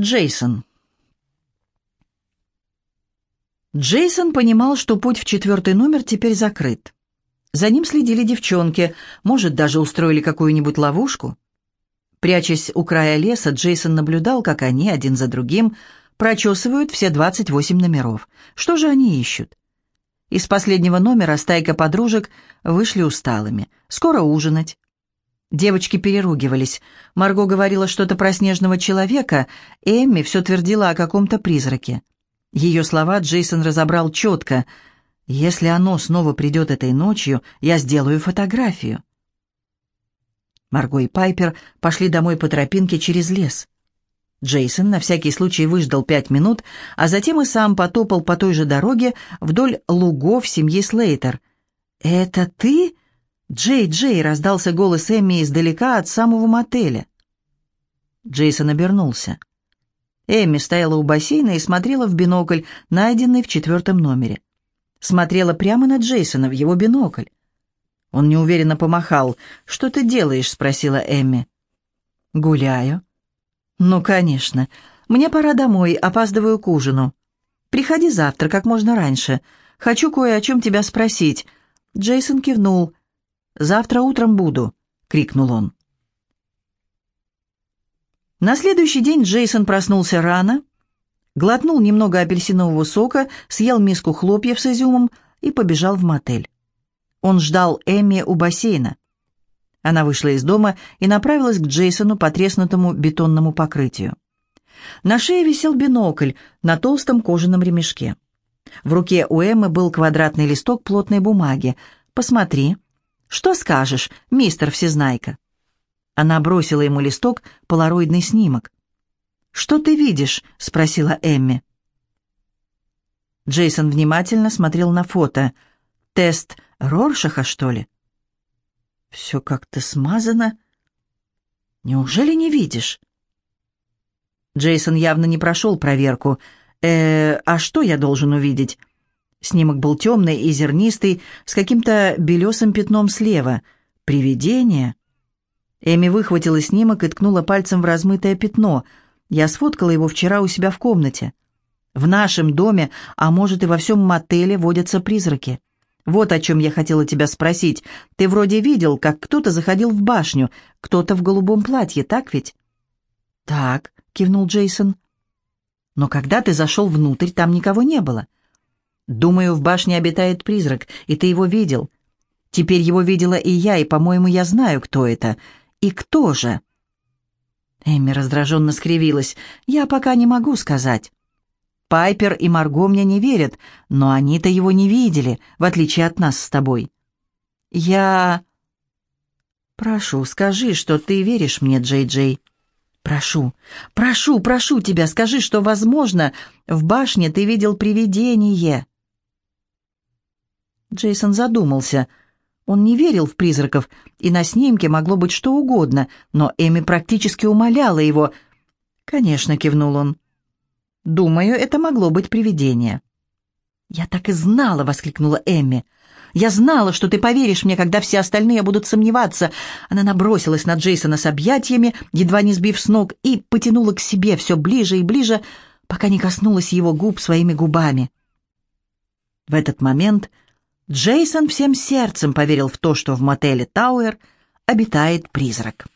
Джейсон. Джейсон понимал, что путь в четвертый номер теперь закрыт. За ним следили девчонки, может, даже устроили какую-нибудь ловушку. Прячась у края леса, Джейсон наблюдал, как они, один за другим, прочесывают все 28 номеров. Что же они ищут? Из последнего номера стайка подружек вышли усталыми. Скоро ужинать. Девочки переругивались. Марго говорила что-то про снежного человека, Эмми все твердила о каком-то призраке. Ее слова Джейсон разобрал четко. «Если оно снова придет этой ночью, я сделаю фотографию». Марго и Пайпер пошли домой по тропинке через лес. Джейсон на всякий случай выждал пять минут, а затем и сам потопал по той же дороге вдоль лугов семьи Слейтер. «Это ты?» «Джей, Джей!» — раздался голос Эмми издалека от самого мотеля. Джейсон обернулся. Эмми стояла у бассейна и смотрела в бинокль, найденный в четвертом номере. Смотрела прямо на Джейсона в его бинокль. Он неуверенно помахал. «Что ты делаешь?» — спросила Эмми. «Гуляю». «Ну, конечно. Мне пора домой, опаздываю к ужину. Приходи завтра, как можно раньше. Хочу кое о чем тебя спросить». Джейсон кивнул. Завтра утром буду», — крикнул он. На следующий день Джейсон проснулся рано, глотнул немного апельсинового сока, съел миску хлопьев с изюмом и побежал в мотель. Он ждал Эмми у бассейна. Она вышла из дома и направилась к Джейсону по треснутому бетонному покрытию. На шее висел бинокль на толстом кожаном ремешке. В руке у Эммы был квадратный листок плотной бумаги. «Посмотри», что скажешь, мистер Всезнайка?» Она бросила ему листок, полароидный снимок. «Что ты видишь?» — спросила Эмми. Джейсон внимательно смотрел на фото. «Тест Роршаха, что ли?» «Все как-то смазано. Неужели не видишь?» Джейсон явно не прошел проверку. «Э, а что я должен увидеть?» Снимок был темный и зернистый, с каким-то белесым пятном слева. «Привидение?» Эми выхватила снимок и ткнула пальцем в размытое пятно. Я сфоткала его вчера у себя в комнате. В нашем доме, а может и во всем мотеле, водятся призраки. Вот о чем я хотела тебя спросить. Ты вроде видел, как кто-то заходил в башню, кто-то в голубом платье, так ведь?» «Так», — кивнул Джейсон. «Но когда ты зашел внутрь, там никого не было». Думаю, в башне обитает призрак, и ты его видел. Теперь его видела и я, и, по-моему, я знаю, кто это. И кто же?» Эмми раздраженно скривилась. «Я пока не могу сказать. Пайпер и Марго мне не верят, но они-то его не видели, в отличие от нас с тобой. Я... Прошу, скажи, что ты веришь мне, Джей-Джей. Прошу, прошу, прошу тебя, скажи, что, возможно, в башне ты видел привидение. Джейсон задумался. Он не верил в призраков, и на снимке могло быть что угодно, но Эми практически умоляла его. «Конечно», — кивнул он. «Думаю, это могло быть привидение». «Я так и знала!» — воскликнула Эмми. «Я знала, что ты поверишь мне, когда все остальные будут сомневаться». Она набросилась на Джейсона с объятиями, едва не сбив с ног, и потянула к себе все ближе и ближе, пока не коснулась его губ своими губами. В этот момент Джейсон всем сердцем поверил в то, что в мотеле Тауэр обитает призрак.